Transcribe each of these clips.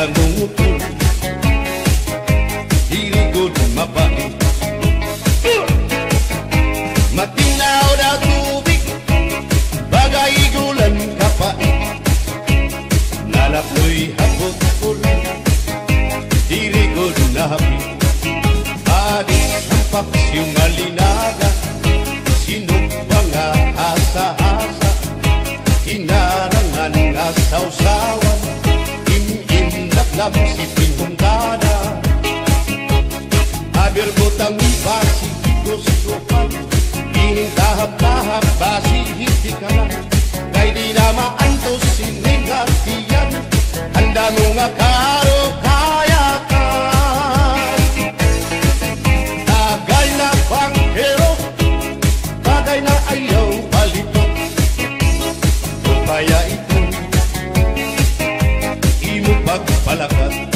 na ngutu Ili go to my body Matina o da tubig Bagay gulan kapain Nalapoy hapot ulan Ili go to na happy Body paps Im-im laklab si pinungkada Abir butang basi gusto ka Ining tahap-tahap basi hindi ka na Kay di na maantos siningatiyan Handa mo nga pa' la paz.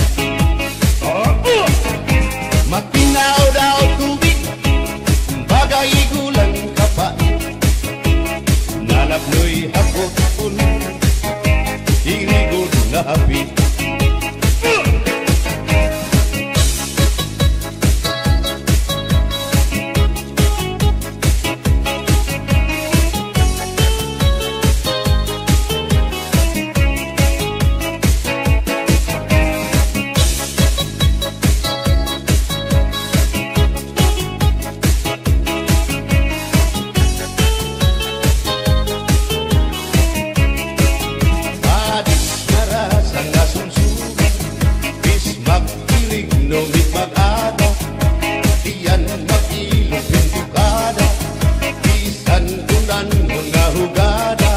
hutan menggahugada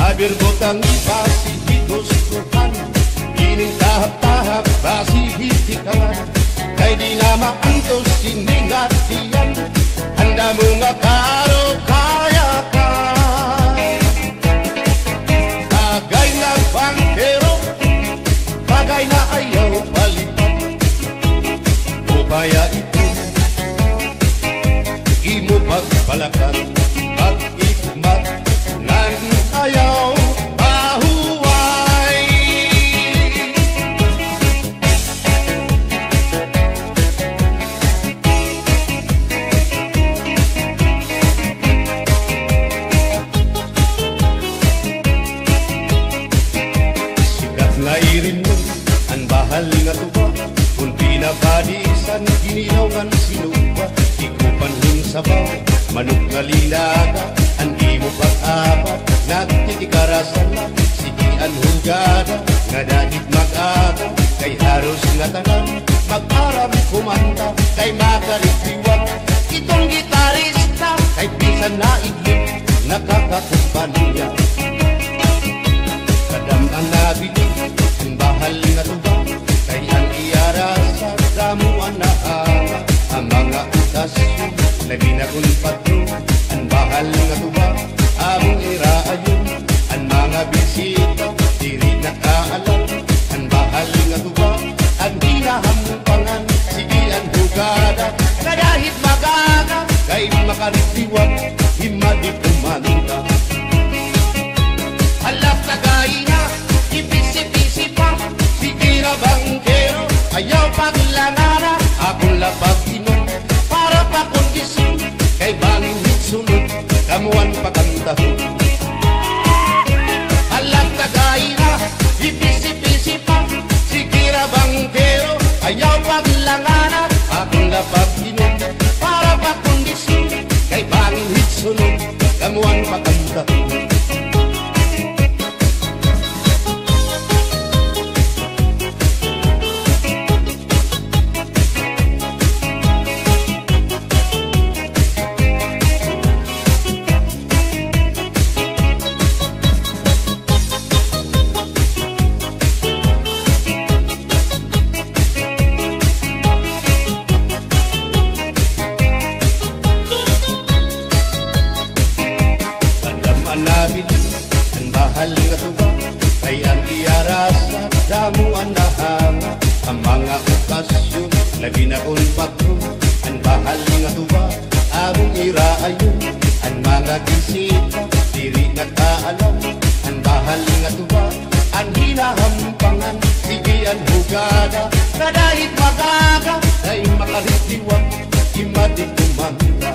Habir botan pasti hitus Tuhan. Ini tahap-tahap basi Kaidi nama antus sini ngatian Anda mengapa sinuba Ikupan hing sabaw Manok nga linaga Ang imo pag-apat Nagtitikarasan na Sige ang hugada. Nga dahit mag-aga Kay haros nga tanan Mag-aram kumanta Kay makalitiwag Itong gitarista Kay pisan na iglit Nakakakumpanya Bota. para sa damuan na hanga Ang mga okasyon, lagi na kong patro Ang bahal nga tuwa, among iraayon Ang mga kisita, diri nagkaalam Ang bahal nga tuwa, ang hinahampangan Sige ang hugada, na dahit magaga Dahil makalitiwang, imadi kumanda.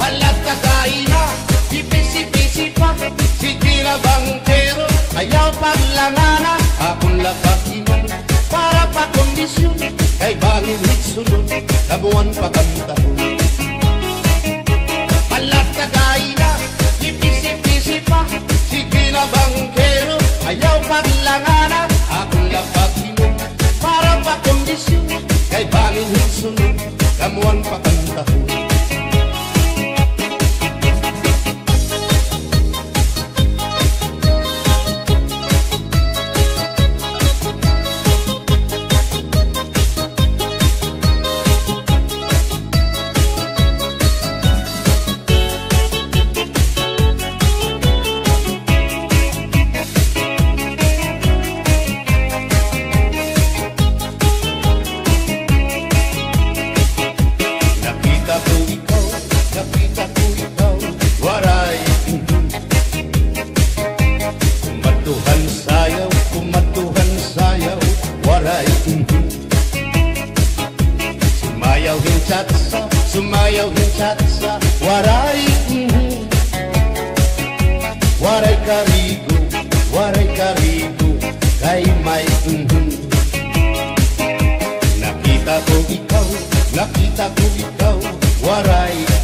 Halat ka sa ina, ipisi-pisi pa Si Tila Bangtero Ayaw paglangana Akong labakinan Para pa kondisyon Kay bangin hitsunod Nabuan pa kantahon Halat ka kaina Ipisi-pisi pa Sige na bangkero Ayaw paglangana Akong labakinan Para pa kondisyon Kay bangin hitsunod Nabuan pa kantahon Nakita I.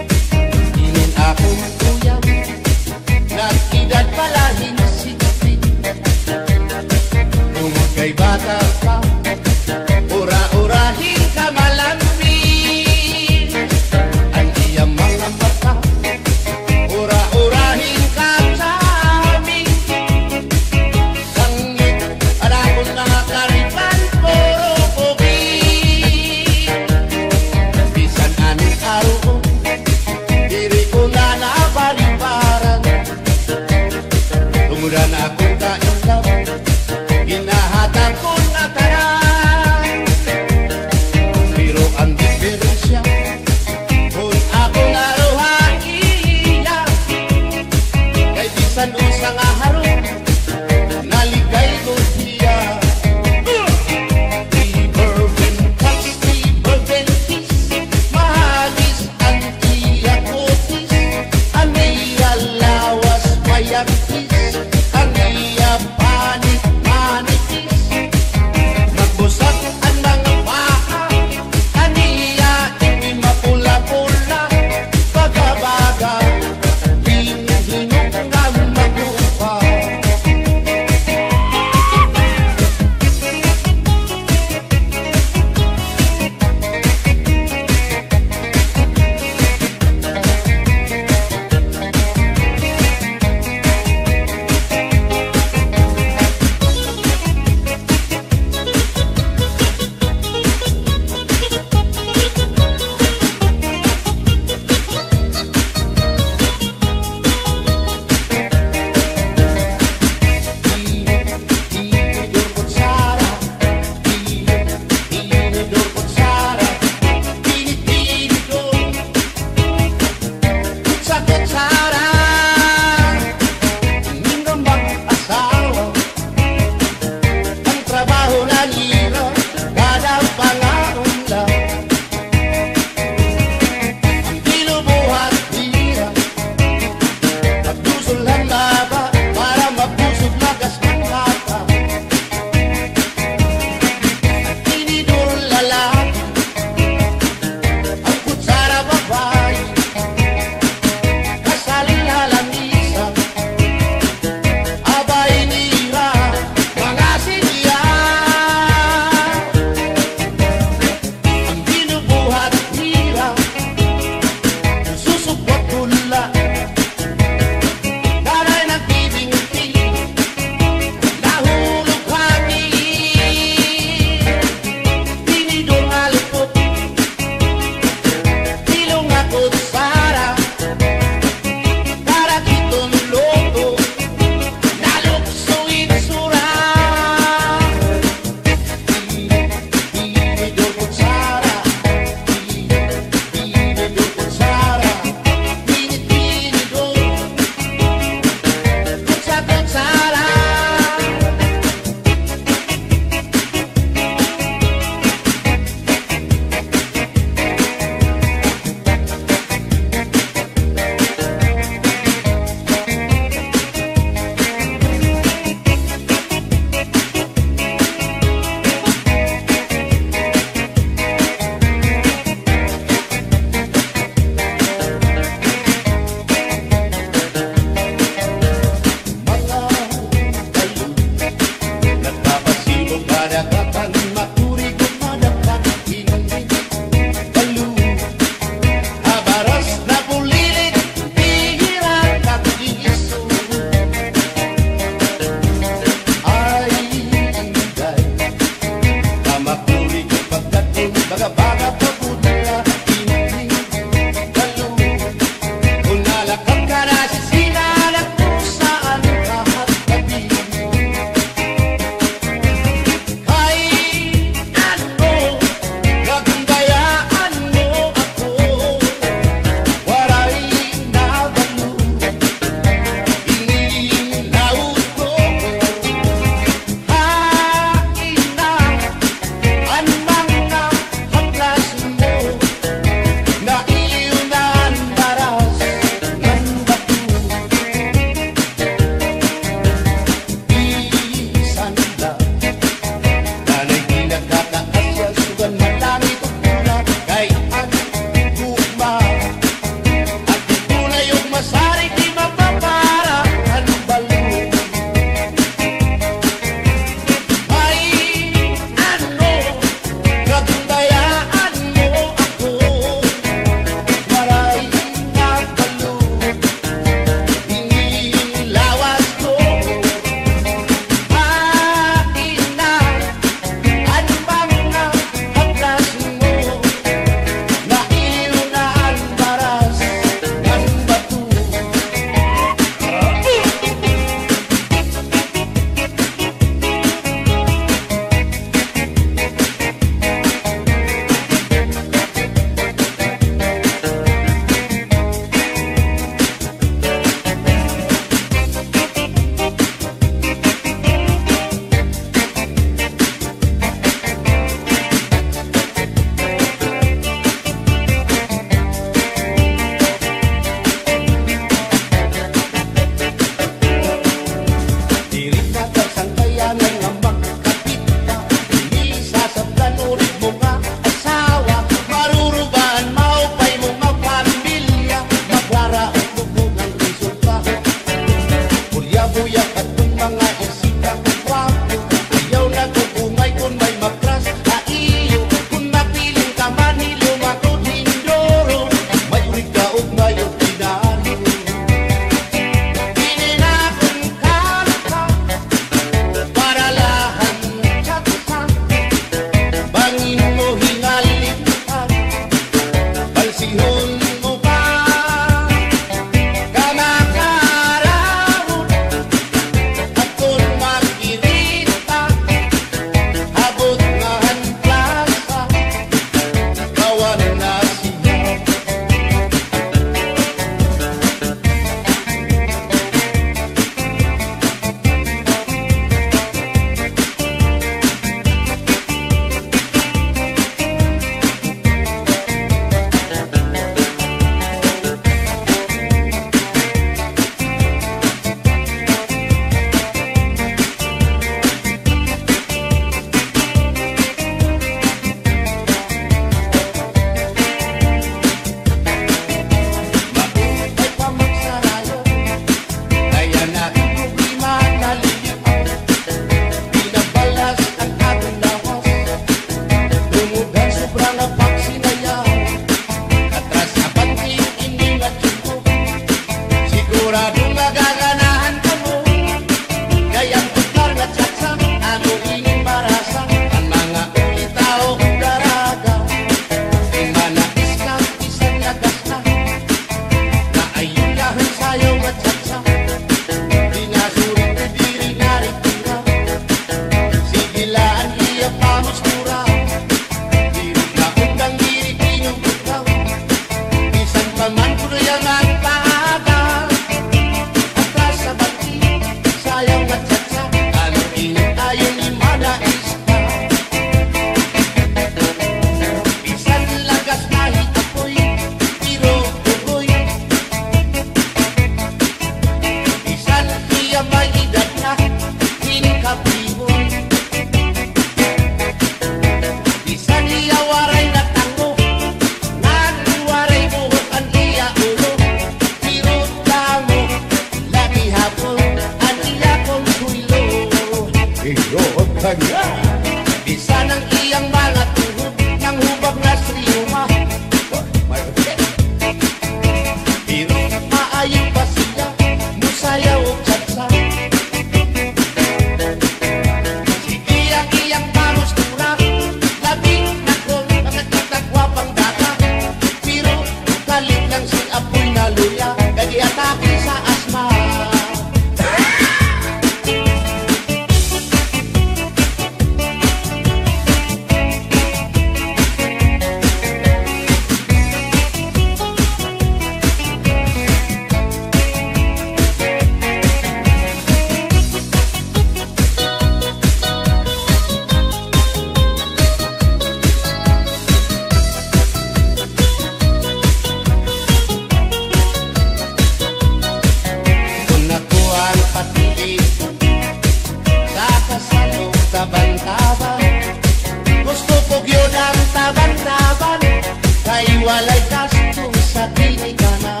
Hiwalay kas kung sa tinig ka na.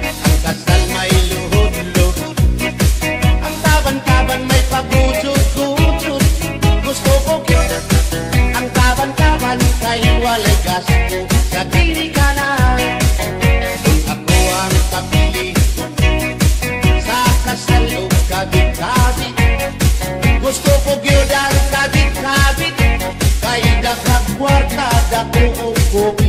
Ang kasal may luhod-luhod. Ang taban-taban may pabutot-butot Gusto ko cute Ang taban-taban kay hiwalay kas kung sa tinig ka na. Ako ang kapili Sa kasal o kabit-kabit. Gusto ko cute ang kabit-kabit. Kaya nakakwarta na kuukupin